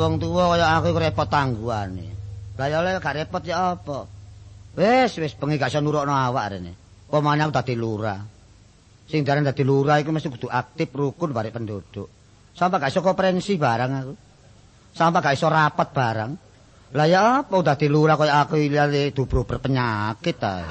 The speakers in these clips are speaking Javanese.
wong tuwa kaya aku repot tangguhane. Lah ya oleh gak repot ya apa? Wis wis bengi gak iso nurukno awak rene. Pemane aku dadi lurah. Sing darane dadi lurah iku mesti kudu aktif rukun barek penduduk. Sampai gak iso koperensi barang aku. Sampai gak iso rapat barang. Lah ya apa dadi lurah kaya aku iki dubro berpenyakit ta.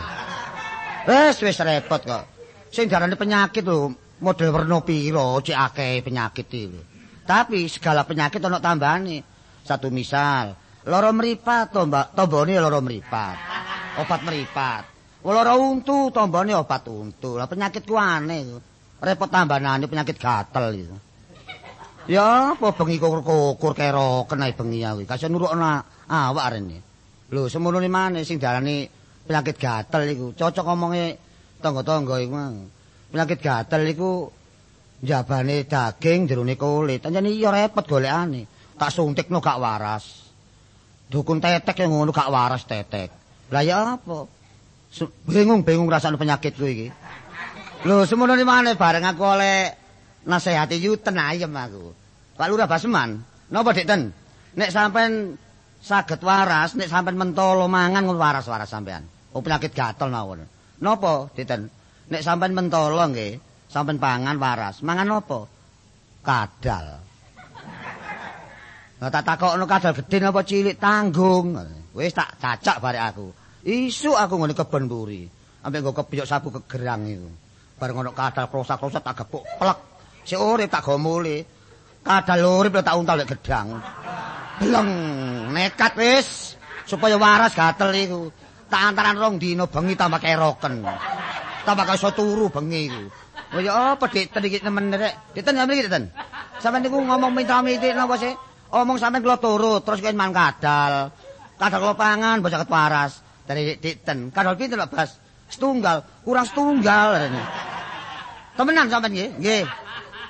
Wis wis repot kok. Sing darane penyakit lho model werna pira cek akeh penyakit iki. Tapi segala penyakit ana tambahane. Satu misal, lara mripat to, Mbak, tombone lara mripat. Obat mripat. Lara untu tombone obat untu. Lah penyakit ku aneh. Repot tambahane penyakit gatel gitu. Ya, apa bengi kukur-kukur kero kena bengi aku. Kasih nurukna awak rene. Lho, semono ni maneh sing darani penyakit gatel iku. Cocok ngomonge tangga-tangga iku. Penyakit gatel iku jabane daging jerone kulit. Anjane iya repot golekane. Tak suntikno gak waras. Dukun tetek yang ngono gak waras tetek. Lah ya apa? Bingung-bingung rasane penyakitku iki. Lho, semono ni maneh bareng aku oleh nasihati yuten ayem aku. Pak Lurah Basman, napa Dik Ten? Nek sampean saged waras, nek sampean mentolo mangan waras-waras sampean. Oh penyakit gatel mawon. Napa Dik Ten? Nek sampean mentolo nggih, sampean pangan waras. Mangan apa? Kadal. Lah tak takokno kadal gedhe napa cilik tanggung. Wis tak cacak barek aku. Isu aku ngene kebon mburi. Ambek nggo kepiyok sabu kegerang iku. Bareng ono kadal prosak-prosak tak gepuk plek. Si urip tak go mule. Kadal urip tak untal lek gedang. Bleng, nekat wis supaya waras gatel iku. Tak antaran rong dino bengi tambah keroken. Tambah iso turu bengi iku. Oh ya apa dik iki temen rek. Dik ten ngambil iki ten. Sampeyan niku ngomong minta-minti napa sih? Omong sampeyan kula turu terus kene man kadal. Kadal kula pangan bocah waras dari dik ten. Kadal pinten lho Bas? Setunggal, kurang setunggal rene. Temenan sampeyan nggih? Nggih.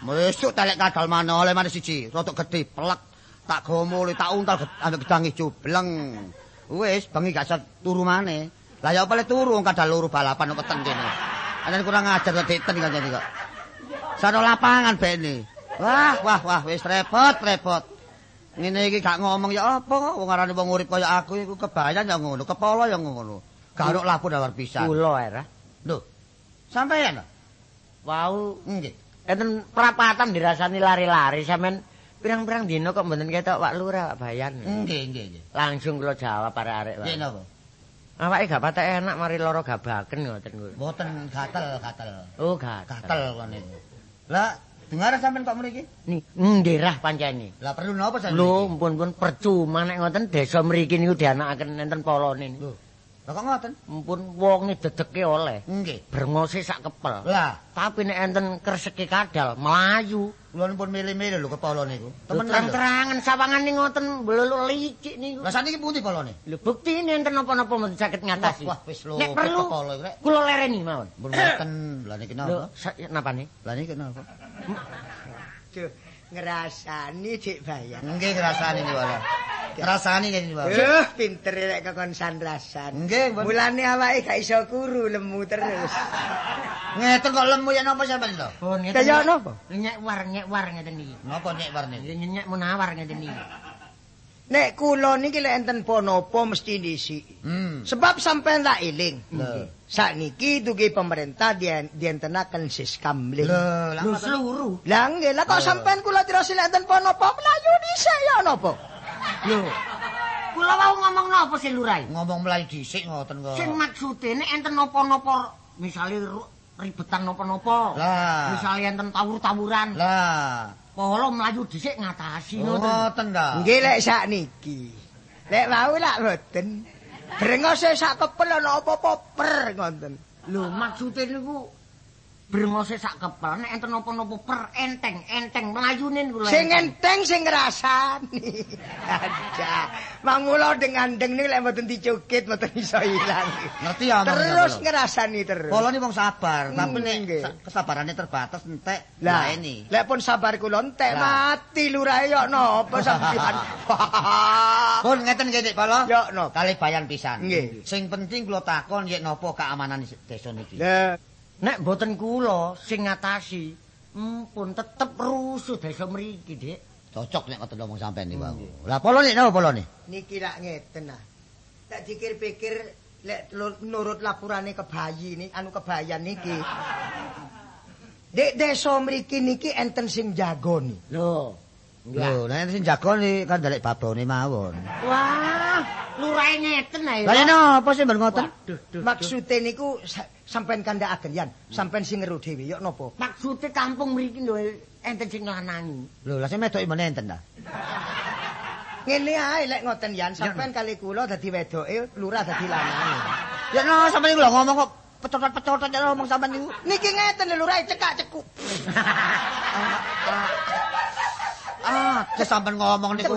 Mesuk telek kadal mana oleh mana siji, rotok gede pelek. Tak gomole tak untal ambek gedang ijo bleng. Wis bengi gak turu maneh. Lah ya apa le turu kadal loro balapan kok ten kene. Ana kurang ajar kok diten kan jadi kok. Sano lapangan bene. Wah, wah, wah, wis repot, repot. Ngene iki gak ngomong ya apa, wong arane wong urip kaya aku iku kebayan ya ngono, kepala ya ngono. Garuk lapur dawar pisan. Kula era. Lho. Sampeyan. Wau, nggih. Enten prapatan dirasani lari-lari sampean pirang-pirang dina kok mboten ketok Pak Lurah Pak Bayan. Nggih, nggih, nggih. Langsung kula jawab arek-arek. Nggih napa? Awake gak patek enak mari lara gabaken ngoten kuwi. Mboten gatel, gatel. Oh, gatel. Gatel kene. Lah, dengar sampean kok mriki? Nih, nderah pancene. Lah perlu napa sampean? Lho, mpun-mpun percuma nek ngoten desa mriki niku dianakaken enten polone niku. Lho kok ngoten? Mpun wonge dedeke oleh. Nggih. Brengose sak kepel. Lah, tapi nek enten kreseki kadal melayu. Kula pun milih-milih lho kepala niku. Temen terang-terangan sawangane ngoten blulu licik niku. Lah saniki pundi polone? Lho buktine enten napa-napa mboten saged ngatasi. Wah, wis lho. Nek perlu kepala rek. Kula lereni mawon. Mbon mboten. Lah niki napa? Lho, napane? Lah niki napa? Duh, ngrasani Dik Bayan. Nggih ngrasani niku Ngrasani nggih niku. Duh, pinter rek kokon sandrasan. Nggih. Mulane awake gak iso kuru lemu terus. Ngeten kok lemu ya napa sampean lho? Pun ngeten. Kaya napa? Nyek war nyek war ngeten iki. Napa nyek warne? Nyek menawar ngeten iki. Nek kula niki lek enten ponopo mesti dhisik. Hmm. Sebab sampean tak eling. Lho. Sakniki dugi pemerintah dien dientenaken siskamling. Lho, lah Lho seluruh. Lah nggih, lah kok sampean kula dirasi lek enten ponopo mlayu dhisik ya napa? Lho. Kula wau ngomong napa sih lurai? Ngomong mlayu dhisik ngoten kok. Sing maksude nek enten napa-napa misale ribetan napa-napa. Lah. Misale enten tawur-tawuran. Lah, Polo mlayu dhisik ngatasi ngoten. ngoten ta. Nggih lek sakniki. Lek wau lak mboten. Brengose sak kepel ana apa-apa per ngoten. Lho maksude niku brengose sak kepel nek enten napa-napa per enteng enteng mlayune niku lho. Sing enteng sing ngrasani. Ada. Mangula dengan deng niku lek mboten dicukit mboten iso ilang. Ngerti ya Terus ngrasani terus. Polo ini wong sabar, tapi Hmm, nek nggih. sa- kesabarannya terbatas entek Lah ini. Lek pun sabar kula entek Lah. mati lurahe yo napa sampeyan. Pun ngeten nggih Dik Polo. Yo napa? Kali bayan pisan. Sing penting kula takon yek napa keamanan desa niki. Nek boten kula sing ngatasi, mpun tetep rusuh desa mriki, Dik. Cocok nek ngoten ngomong sampean niku. Lah polo nek napa polo nih? Niki lak ngeten nah. Tak dikir-pikir lek nurut lapurane kebayi nih, anu kebayan niki. Dek desa mriki niki enten sing jagoni. Lho. Lho, nek sing jagoni kan dalek babone mawon. Wah, lurahe ngeten ae. Lah yen napa sih ben ngoten? Maksude niku sa- sampean kandhakaken yan, sampean sing ngeru dhewe yo napa? Maksude kampung mriki lho enten sing lanangi. Lho, lah sing medoki men enten ta. Ngene ae lek ngoten yan, sampean kali kula dadi wedoke, lurah dadi lanange. Ya no sampean niku lho ngomong kok pecotot-pecotot ngomong sampean niku. Niki ngeten lho lurah cekak cekuk. Cek sampean ngomong niku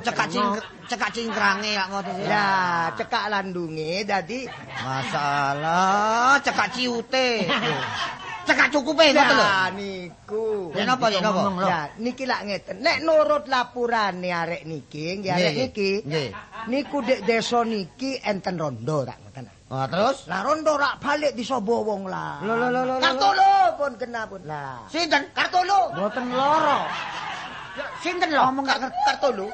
cekak cing cekak cingkrange kok ngoten. Ya, cekak landunge dadi Masalah cekak ciute. cekak cukupe ngoten lho. Ya niku. Ya napa ya napa? Ya niki lak ngeten. Nek nurut lapurane arek niki, nggih arek niki. Nggih. Niku dek desa niki enten rondo tak ngoten. Ah, terus Lah rondo rak balik disobo wong lah. Lho, lho, lho, lho. Kartolo pun kena pun. Lah. sinten? Kartolo. Mboten loro. Sinten lho? Ngomong gak Kartolo.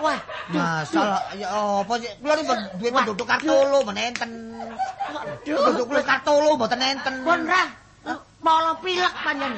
Wah, Masalah ya apa sih? Kula niku duwe penduduk Kartolo men enten. Penduduk kula Kartolo mboten enten. pun ra. Polo pilek panjen.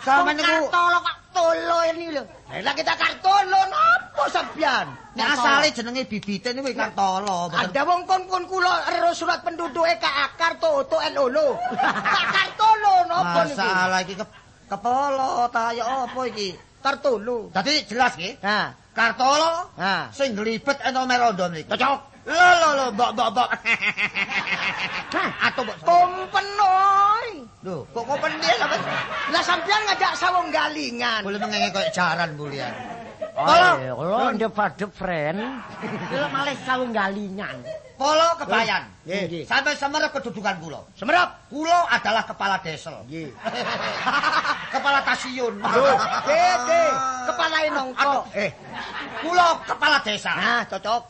Sampeyan niku- tolo kok tolo ini lho. Lah kita Kartolo napa sampean? Nek asale jenenge bibite niku Kartolo. Ada wong kon kon kula ero surat penduduke ka akar to to. Kak Kartolo napa niki? Masalah iki ke kepolo ta ya apa iki? Kartolo. Dadi jelas iki. Nah, Kartolo nah. sing glibet ento merondo mriki. Cocok. Lho lho lho mbok mbok mbok. Atau mbok. Kompen oi. Lho, kok kok pendian apa? Lah sampean ngajak sawung galingan. Boleh mengenge koyo jaran bulian. Kalau kalau ndep padep friend, kula malih sawung galingan. Polo kebayan. Nggih. Sampai semerep kedudukan kula. Semerap. Kula adalah kepala desa. Nggih. kepala tasiun. Loh, Dede, kepalae nongko. Eh, Kula kepala desa. nah cocok.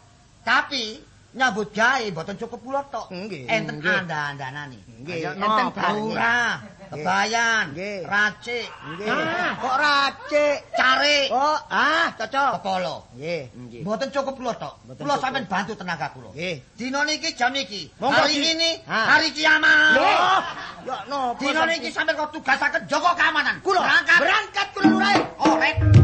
Tapi nyambut gawe mboten cukup kula tok. Enten Nggih. anda-andanane. Nggih, enten. Lurah, kebayan, racik. Ah. Kok racik? cari, Oh, ah, cocok. kepala. Nggih. Mboten cukup kula tok. Kula cukup. sampean bantu tenaga kula. Nggih. Dina niki jam iki. Hari ini hari kiamat. Loh, ya napa? Dina niki sampean kok tugasaken jaga keamanan. kula berangkat. berangkat kula lurae. Oh, rek.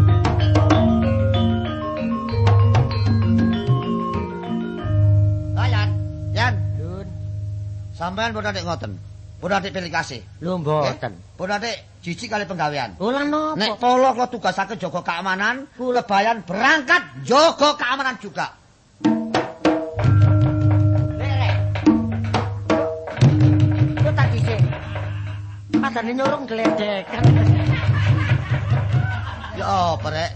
Sampean pun adik ngoten. Pun adik pilih kasih. lho mboten. Pun adik jijik kali penggawean. Ora napa? Nek polo kula tugasake jaga keamanan, kula bayan berangkat jaga keamanan juga. Sih. Padane nyorong gledekan. Ya apa rek?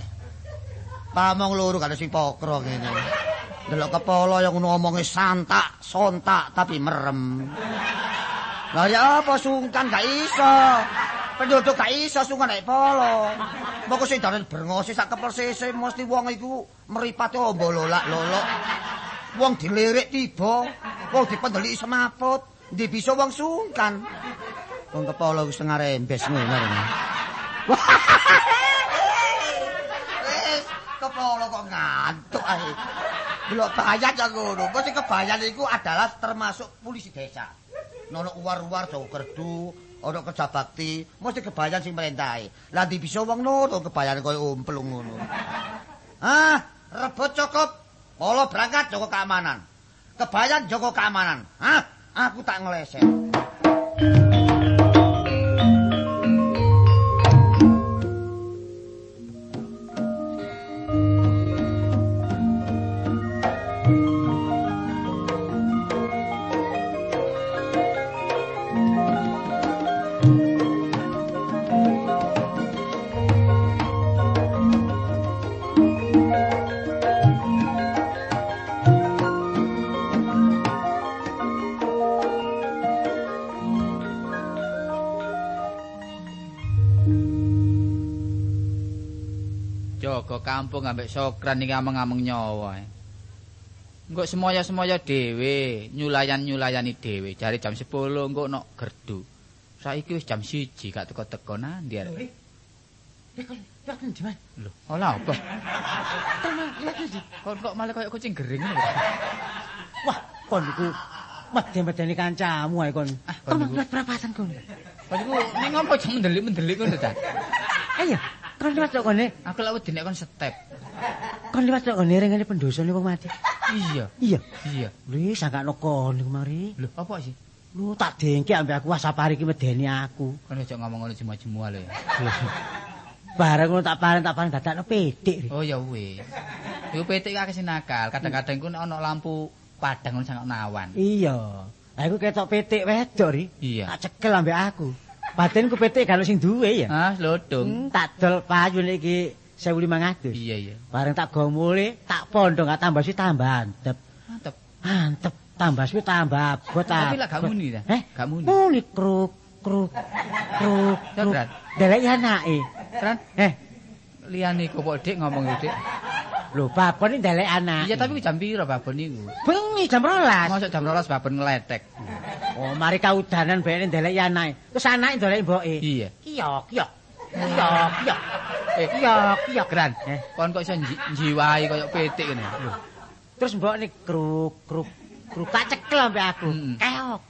Pamong loro kan sing pokro ngene. Delok kepala yang ngomongi santak, sontak tapi merem. Lah ya apa sungkan gak iso. Penduduk gak iso sungkan nek polo. Moko sing dalan brengose sak kepersese mesti wong iku mripate ombo lolak lolok. Wong dilirik tiba, wong dipendeliki semaput, ndi bisa wong sungkan. Wong kepala wis tengah rembes ngono. Wis kepala kok ngantuk ae. Delok bayat ya ngono. Mesti kebayan iku adalah termasuk polisi desa. Nono uwar-uwar Jawa Gerdu, ana kerja bakti, mesti kebayan sing merintahi. Lah ndi bisa wong nono kebayan koyo umplung ngono. Ah, rebut cukup. Polo berangkat jaga keamanan. Kebayan jaga keamanan. Hah? Aku tak ngeleset. Kampung ambek sokran iki ameng-ameng nyawa. eh. Engko semoyo-semoyo dhewe, nyulayan-nyulayani dhewe. Jare jam 10 engko nok gerdu. Saiki wis jam 1 gak teko-teko nandi arek. Lewat ndi, Mas? Lho, olah apa? Temen lewat ndi? Kok kok malah kayak kucing gering ngono. Wah, kon iku medhe-medheni kancamu ae kon. Kon Temen lewat perapatan kon. Kok iku ning ngopo jam mendelik-mendelik ngono ta? Ayo, kon lewat tok kene. Aku lek wedi nek kon step. Kon lewat tok kene rengene pendosane wong mati. Iya, Iya. iya. Lho, sangkano kon iku mari. Lho, apa sih? Lu tak dengke ambek aku wah sapari iki medeni aku. Kon aja ngomong ngono jemu-jemu lho. Bareng ngono tak pareng tak pareng dadakno petik. Oh ya wis. Iku petik akeh sing nakal. Kadang-kadang ku ana lampu padang ngono sangat nawan. Iya. Lah iku ketok petik wedok ri. Iya. Tak cekel ambek aku. Paten ku petik kalau sing duwe ya. Ah, lodong. Hmm, tak dol payu iki 1500. Iya, iya. Bareng tak gomule, tak pondong gak tambah sih tambah antep. Mantep. Antep tambah sih tambah abot. Tapi lah gak muni ta? Eh? Gak muni. Muni kruk kruk kruk. Delek anake. Kan Eh, liyane kok Dik ngomong Dik. Lho babon iki delek anake. Iya, tapi jam piro babon niku? bengi jam 12. Mosok jam 12 babon ngeletek. Oh, mari kaudanan bene ndelek anake. Terus anake ndelek mboke. Iya. Kiyok, kiyok. Kiyok, kiyok. Eh, Kiyok, kiyok. Gran. Eh. Kon kok iso nji- njiwahi koyo petik ngene. Terus mbok nih kruk kruk kruk tak cekel ambek aku. Keok.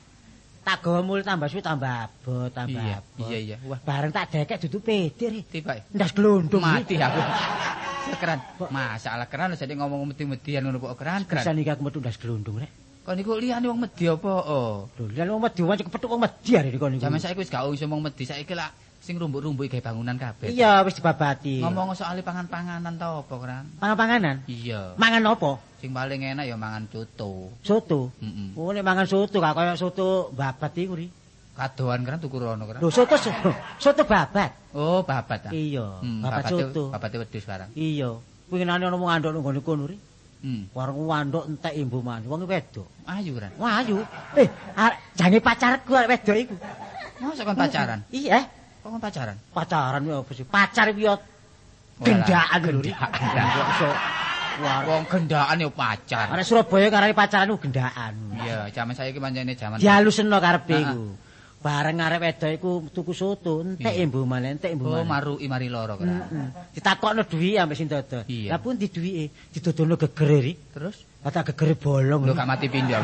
Tak gawa mul tambah suwi tambah abot, tambah Iya, abot. iya iya. Wah, Bareng tak dekek dudu pedik ri. tiba. Ndas glondong. Mati aku. Keran. Masalah keran jadi ngomong medi-median ngono kok keran Bisa keran. nih aku metu ndas glondong rek. Kon niku liyane wong medi apa? Oh. Lho, lan wong medhi wong kepethuk wong medhi arek kon niku. Jaman saiki wis gak iso wong medi saiki lah sing rumbuk-rumbuk gawe bangunan kabeh. Iya, wis dibabati. Ngomong soal pangan-panganan ta apa keran? pangan-panganan. Iya. Mangan apa? Sing paling enak ya mangan coto. Soto. Heeh. Oh, nek mangan soto gak kaya soto babat iku ri. Kadoan keran tuku rono keran. Lho, soto soto, babat. Oh, babat ta. Iya, Hmm, babat soto. Babate wedhus barang. Iya. Winginane ana wong andok nang nggon kono ri. Hmm. Warung wandok entek imbu man. Wong wedok. Ayu keran. Wah, ayu. Eh, jane pacarku arek wedok iku. Mosok kon pacaran? Iya, Kok kon pacaran? pacaran ya apa sih? Pacar iki Walah, gendaan lho Wong gendaan yo pacar. arek Surabaya karane pacaran ku gendaan. Iya, jaman saiki pancene jaman. Dialusno karepe Ah, iku. Bareng arek wedok iku tuku soto, entek Iya. imbu man, entek imbu Oh, man. maruki mari loro. Heeh. Ditakokno duwi ambek sing dodo. Lah pun di duwike didodono gegere ri. Terus Kata gegere bolong. lho gak mati pindho.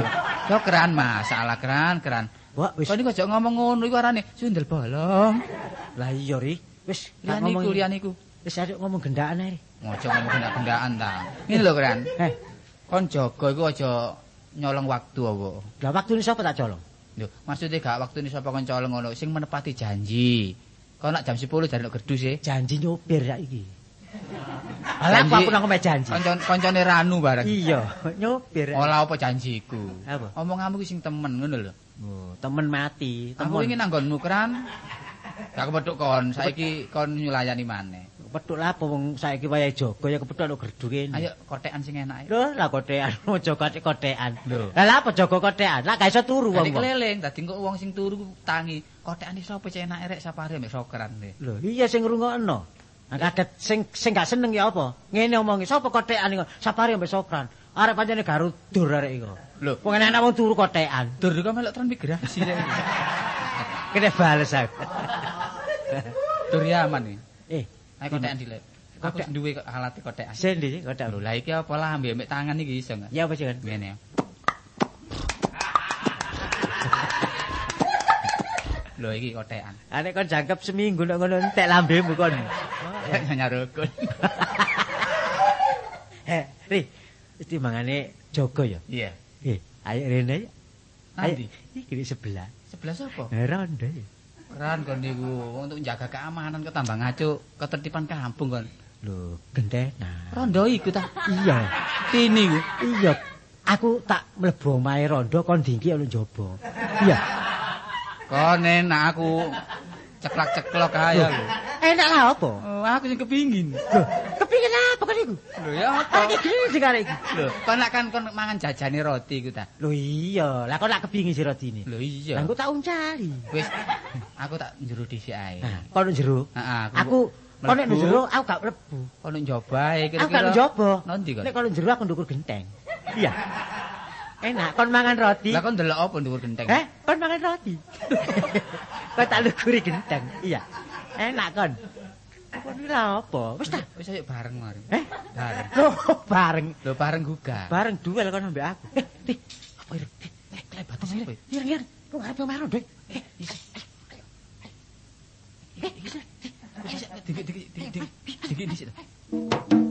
Yo keran masalah keran, keran. Wah, wis. Kok niku aja ngomong ngono iku arane sundel bolong. Lah iya ri. Wis, Liyan iku, ngomong liyan iku. Wis arek ngomong gendaan ae ri. Ngojo ngomong gendak-gendaan ta. Ini lho keran. Eh, Kon jaga iku aja nyolong waktu apa. lah waktune sapa tak colong? Lho, maksudnya gak waktu ini sapa colong ngono sing menepati janji. Kok nak jam 10 jar nek gerdu sih. Janji nyopir ya iki. Alah Janji- aku nang omahe janji. Koncone ranu bareng. Iya, nyopir. Olah apa janjiku? Apa? Omonganmu ki sing temen ngono lho. Oh, temen mati, Aku temen. ingin nanggonmu keran. Gak kepethuk kon, saiki kon nyulayani maneh. Kepethuk lah apa wong saiki wayahe jaga ya kepethuk nek gerdu kene. Ayo kotekan sing enak. Lho, lah kotekan, ojo kotek kotekan. Lho. Lah apa jaga kotekan? Lah gak iso turu wong. keliling, dadi engko wong sing turu tangi. Kotekane sapa cek enak rek sapare mbek sokeran. Lho, iya sing ngrungokno. Nah, kaget sing sing gak seneng ya apa? Ngene omongi, sapa kotekan iku? Sapari ambek sokran. Arek pancene garudur arek iku. Lho, Wong enak wong turu kotekan. dur kok melok transmigrasi rek. Kene bales aku. Dur Yaman iki. Eh, Ayo kotekan dilek. Aku Kotek. duwe kok alate kotekan. sendi kotek. Lho, lah iki apa lah ambek ambek tangan iki iso enggak? Ya apa sih kan? Ngene ya. Lho iki kotekan. Kon jangkep seminggu nek ngono entek lambemu kon. Nyarukun. Eh, Ri, iki mangane jaga ya. Iya. Eh, ayo rene. ayo. Ayo, iki sebelah. sebelah sapa? Eh, Ronde. Keran kon niku untuk jaga keamanan kok tambah ngaco ketertiban kampung kon. Lho, gendena. Rondo iku ta. Iya. Tini ku. Iya. Aku tak mlebu omahe rondo kon dingki ono njaba. Iya. Kon enak aku ceklak-ceklok ae lho. Enak lah apa? Oh, aku sing kepingin. Lho, apa kan iku? Lho ya Apa apa? iki sing arek iki? Lho, kon nak kan kon mangan jajane roti iku ta. Lho iya, lah kok nak kepingin si rodine. Lho Lah iya. engko tak uncali. Wis aku tak njero dhisik ae. Nah, kono jero. Heeh, Aku kono nek mlebu. jero aku gak mlebu. kono njaba ae Aku gak kira-kira. njaba. Nanti kon. Nek kono jero aku ndukur genteng. Iya. Enak kon mangan roti. Lah kon ndelok apa dhuwur genteng? Eh, kon mangan roti. Kok tak lukuri genteng. Iya. Enak kon. Iki lha apa? Wis ta. Wis ayo bareng mari. Eh? Bareng. Loh, bareng. Lho bareng gugah. Bareng duel kon ambek aku. Eh, Di. Apa iki? Di. Eh, klebat sapa? Iya, iya. Kok arep marah, Dek? Eh, iya. Eh, iya. Dikit dikit dikit dikit. Dikit dikit.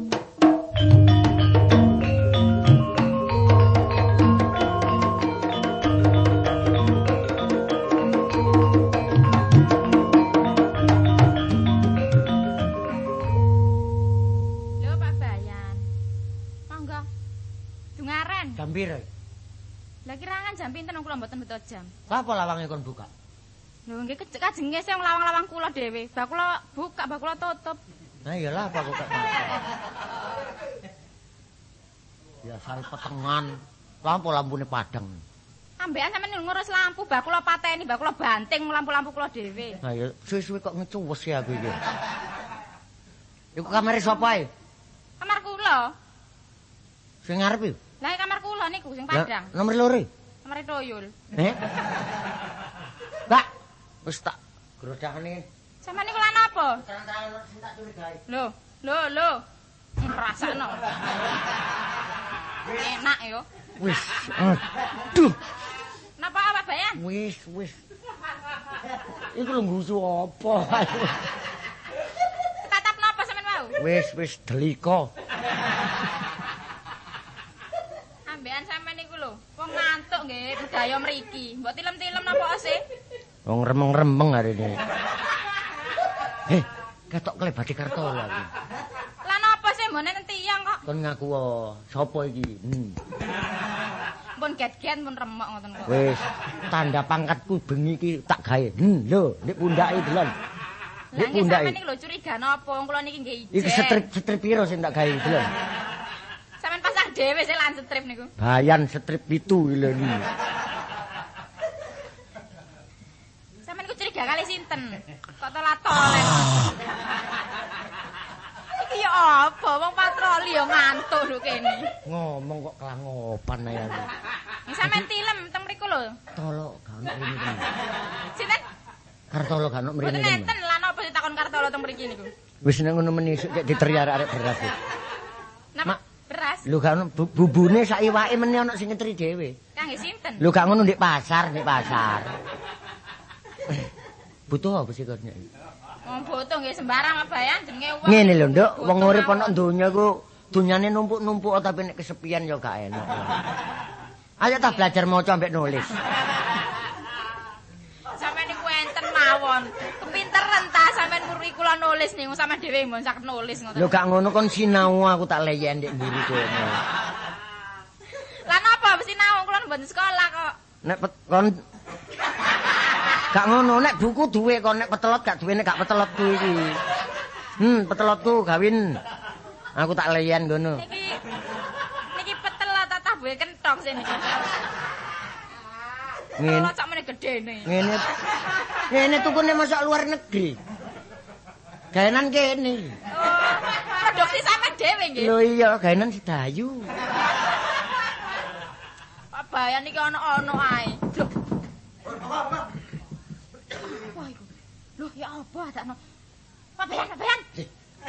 Jam pinten kula mboten beto jam. Apa lawange kon buka? Lho nggih kajenge sing lawang-lawang kula dhewe. Bak kula buka, bak kula tutup. Nah iyalah apa kok Ya sal petengan. Lampu lampune padang. Ambekan sampeyan ngurus lampu, bak kula pateni, bak kula banting lampu-lampu kula dhewe. Nah ya suwe-suwe kok ngecuwes ya aku iki. Iku kamare sapa ae? Kamar kula. Sing ngarep iki? Lah kamar kula niku sing padang. Nomor loro. Kamar toyul. Eh? Mbak, wis tak grodakne. Sampeyan niku lan apa? Terang-terangan sing tak curigai. Lho, lho, lho. Ngrasakno. Enak yo. Wis, aduh, Napa Pak Bayan? wis, wis. Iku lho ngusu apa? Tatap napa sampean wau? Wis, wis deliko. Ambekan sampean niku lho, ngantuk nggih budaya mriki. Mbok tilem-tilem napa sih? Wong remeng-remeng hari ini. Heh, ketok klebati kartola iki. Lah napa sih mbone tiyang kok? Kon ngaku oh, sapa iki? Hmm. Pun get-get pun remok ngoten kok. Wis, tanda pangkatku bengi iki tak gawe. Hmm, lho, nek pundake delon. Lah Nek nggih sampean niku lho curiga napa? Kula niki nggih ijen. Iki strip piro sing tak gawe delon? Dhewe sih lan strip niku. Bayan strip pitu lho iki. Sampean niku curiga kali sinten? Kok tolat-tolet. Iki ya apa? Wong patroli ya ngantuk lho kene. Ngomong kok kelangopan ae aku. Ning sampean tilem teng mriku lho. Tolo gak temen. Sinten? Kartolo gak ono mrene. Mboten temen. enten lan apa ditakon kartolo teng mriki niku. Wis nek ngono meni sik diteriyar arek beras. Napa? Beras. Lho gak ono bu- bubune sak iwake meni ono sing ngetri dhewe. Kangge sinten? Lho gak ngono ndek pasar, ndek pasar. Butuh apa sih kok nek? Wong boto nggih sembarang bayan jenenge wong. Ngene lho, Nduk, wong urip ana donya ku dunyane numpuk-numpuk tapi nek kesepian ya gak enak. Ayo ta belajar maca ambek nulis. Sampeyan niku enten mawon. Kepinteran ta sampeyan murid kula nulis niku sampeyan dhewe mun sak nulis ngoten. Lho gak ngono kon sinau aku tak leyen ndek mburi kono. Lah napa mesti naung kula mboten sekolah kok. Nek kon Gak ngono, nek buku duwe kon nek petelot gak duwe nek gak petelotku iki. Hmm, petelotku gawin. Aku tak leyen ngono. Niki niki petel tatah buwe kentong sini. Ngene. Kalau sak meneh gedene. Ngene. Ngene tukune masak luar negeri. Gaenan kene. Oh, produksi sampeyan dhewe nggih. Lho iya, gaenan sedayu. Pak Bayan niki ana-ana ae. Loh. Wah iku. Loh ya apa adakno? Pak Bayan, Pak Bayan.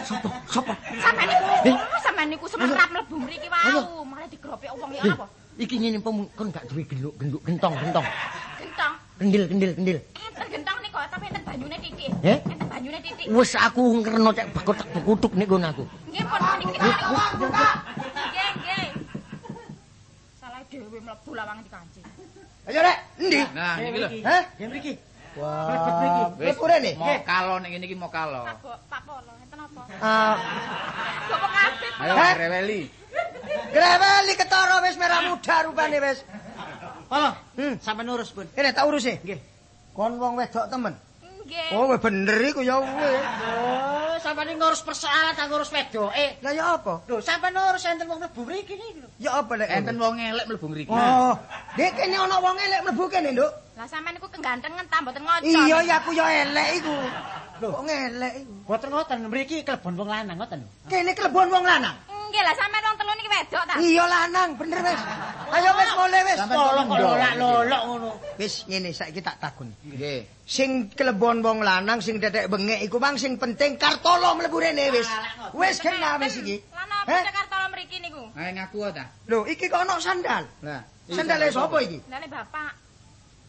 Sopo? Sopo? Sampeyan niku, Eh. sampeyan niku semerap mlebu mriki wau, malah digropek wong ya Eh, apa? iki ngene pem kon gak duwe genduk-genduk gentong, gentong. Gentong. Kendil, kendil, kendil. Enten gentong niku, tapi enten banyune titik. Eh? Banyune titik. Wis aku ngerno cek bekotak bekutuk nek ngono aku. Nggih pun niki. Nggih, nggih. Salah dhewe mlebu lawang dikanci. Ayo rek, endi? Nah, iki lho. Hah? Ya mriki. Wah, wis kurene. Mau kalo ning ngene iki mau kalo. Pak Polo, enten apa? Ah, Bapak kabeh. Ayo Hah? reweli. greweli ketara wis merah muda rupane wis. Halo, Hmm. sampe nurus, Bun. Ini tak urusi. Nggih. Kon wong wedok temen. Nggih. Oh, weh bener iku ya weh. Oh, sampe ngurus persoalan tak ngurus wedoke. Lah ya apa? Lho, sampe nurus enten wong mlebu mriki niku lho. Ya apa lek? Enten wong elek mlebu ngriki. Oh, dek kene ana wong elek mlebu kene, Nduk. Lah sampean niku kegantengan ta mboten ngocok. Iya, ya aku ya elek iku. Lho, kok elek iku. Boten ngoten, mriki klebon wong lanang ngoten lho. Kene klebon wong lanang. Nggih lah sampean wong telu niki wedok ta. Iya lanang, bener wis. Ayo wis mulai wis. Tolong lolak-lolok ngono. Wis ngene saiki tak takon. Nggih. Sing kelebon wong lanang sing dedek bengek iku mang sing penting kartolo mlebu rene wis. Wis kena wis iki. Lan apa Eh? Jakarta mriki niku? Ae ngaku ta. Lho, iki kok ono sandal. Lah, Sandale sapa iki? Lane bapak.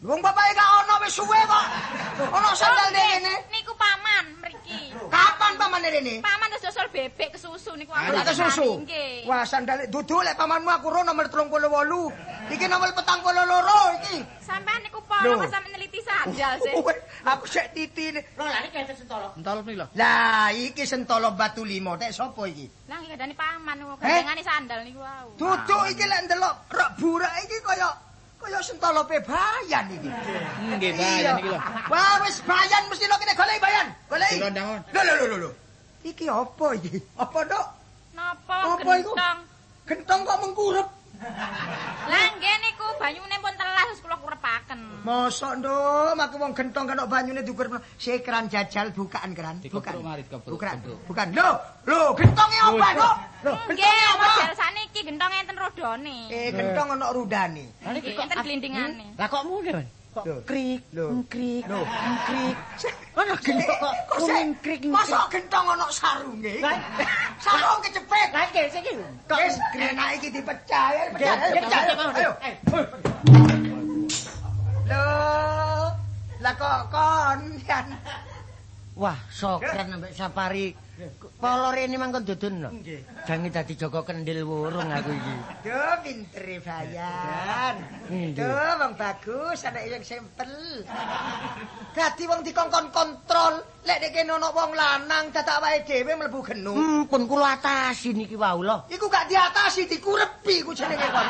Wong bapake gak ono wis suwe kok. Ono sandal Oh, nggih. rene. Niku paman mriki. Kapan pamane rene? Paman terus dosol bebek kesusu niku aku. Ora kesusu. Nggih. Wah, sandale dudu lek pamanmu aku ro nomor 38. Iki nomor 42 iki. Sampean niku Lho. polo kok sampe neliti sandal sih. Aku sik titine. Lolak iki kaya sentolo. Entol piro? Lah, iki sentolo batu limo. Tek sapa iki? Lah iki kadane paman niku Eh? gandengane sandal niku wau. Dudu iki lek ndelok rak burak iki kaya kaya sentolo pebayan iki. Nggih, bayan iki lho. Wah, wis bayan mesti lo kene goleki bayan. Goleki. Lho lho lho lho. Iki apa iki? Apa, Dok? Napa Apa iku? gentong? Gentong kok mengkurep. Lah nggih niku banyune pun telas terus kula kurepaken. Mosok nduk, aku wong gentong kena banyune diukur. Si keran jajal bukaan keran, bukan. Bukan. Bukan. Lho, lho, gentonge apa, Dok? Lho, Nggih, gentonge apa? model saniki gentong enten rodone. Eh, gentong ana rudane. Nggih, enten glindingane. Lah kok Mas? Kok krik, Loh. krik, krik. Kok Kok kuning sik- krik. Mosok gentong ana sarunge? Sarung kecepet. Lah iki sing iki. Kok Wis grenak iki dipecah ya, pecah. Nggih, Ayo, pecah. nggih, Ayo. Eh, Loh, lah kok kon. Wah, sokren ambek safari. Polo rene mangkon dudun lho. Jange dadi Joko Kendil wurung aku iki. Duh, pintere bayan. Nggih. Duh, wong bagus, anak yang sampel. Dadi wong dikongkon kontrol, lek nek kene ana wong lanang dadak awake dhewe mlebu genu. Hmm, pun kula atasi niki wau lho. Iku gak diatasi, dikurepi ku jenenge kon.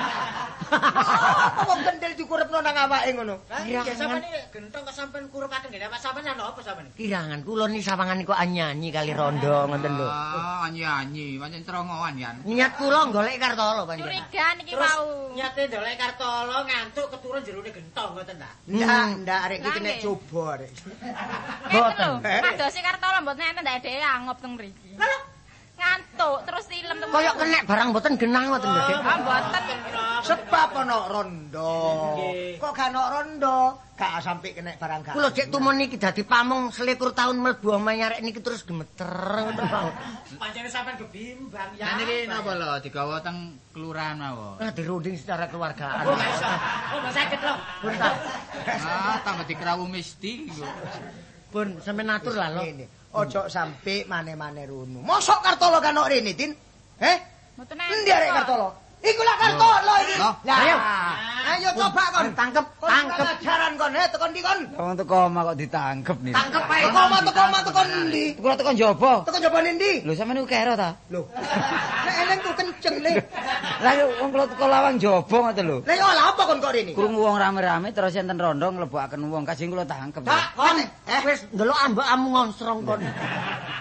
Apa wong kendel dikurepno nang awake ngono? Kirangan gentong kok sampean kurupaken dene apa sampean ana apa sampean? Kirangan kula ni sawangan anyanyi kali rondo ngoten lho. Ah, anyi-anyi, pancen cerongoan yan. Niat kula golek kartolo panjenengan. Curiga niki Terus wau. nyate ndolek kartolo ngantuk keturun jerone gentong ngoten ta. Ndak, ndak arek iki nggih. coba arek. Boten. Eh? Padose kartola mboten enten ndak dhewe angop teng mriki. Ngantuk terus silem teng. Kayak kena barang boten genang ngoten lho, Dik. Ah mboten. Sebab ana rondo. Kok gak ana rondo? Gak sampe kena barang gak. Kula cek tumon niki dadi pamong selikur tahun mlebu omahe nyarek niki terus gemeter ngoten, Bang. Pancene sampean gebimbang Nah niki napa lho digawa teng kelurahan mawon. Ah dirunding secara keluargaan. Oh, Oh, sakit lho. Bentar. Ah, tambah dikrawu mesti. Pun sampean atur lah lho. Ngene. Ojo sampe mane-mane runu. Mosok kartolo kan ono rene, Tin? Eh? Mboten enten. Endi arek kartolo? Iku lah kartolo iki. Loh. Lah, Ayo. Ayo coba kon. Tangkep, Tangkep tangkep. jaran kon, eh tekan ndi kon? Wong teko omah kok ditangkep nih. Tangkep ae. Teko omah, teko omah, tekan ndi? Kula teko njaba. Tekan jabane ndi? Lho sampeyan niku kero ta? Lho. Nek eleng ku kenceng le. Lah yo wong kula teko lawang njaba ngoten lho. Lah yo lha apa kon kok rene? Krungu wong rame-rame terus enten rondo nglebokaken wong kajeng kula tangkep. Tak, kon. Eh, Wis ndelok ambekmu ngonsrong kon.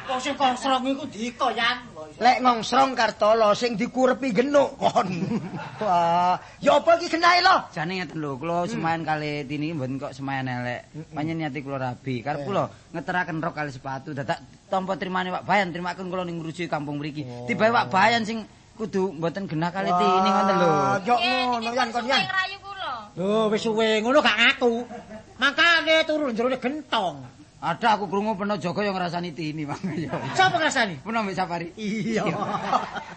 Kok sing konsrong iku dikoyan. lek ngongsrong kartolo sing dikurepi genuk kon. Wah, ya apa iki genahe lo? Jane ngeten lho, kula semayan kali tini mboten kok semayan elek. Panjen niati kula rabi. Karep kula ngeteraken rok kali sepatu dadak tampa trimane Pak Bayan, trimaken kula ning ngurusi kampung mriki. Tibae Pak Bayan sing kudu mboten genah kali tini ngoten lho. Yo ngono yan kon yan. Lho wis suwe ngono gak ngaku. Makane turun jerone gentong. Ada aku krungu peno Joko yang ngrasani tini Bang. Sapa ngrasani? Peno mbek safari. Iya.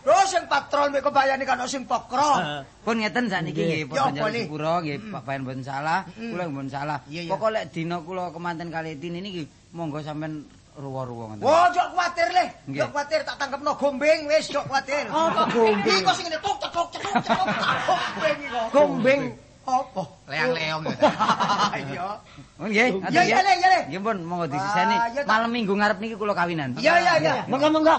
Lho sing patrol mek kebayane kan sing pokro. Pun ngeten sakniki nggih, pun panjenengan nih? sepuro nggih, Pak Bayan mboten salah, kula mboten salah. Iya, iya. Pokok lek dina kula kemanten kali tini niki monggo sampean ruwa-ruwa ngoten. Wo, jok kuwatir le. Jok kuwatir tak tangkepno gombeng wis jok kuwatir. Apa gombeng? Iki kok sing ngene tok tok tok tok. Gombeng iki kok. Gombeng. Apa? Leang-leong ya. Iya. Oh nggih, ngoten Ya, ya, Le, ya, Le. Nggih pun monggo disiseni. Tak- Malam Minggu ngarep niki kula kawinan. Iya iya iya. Monggo monggo.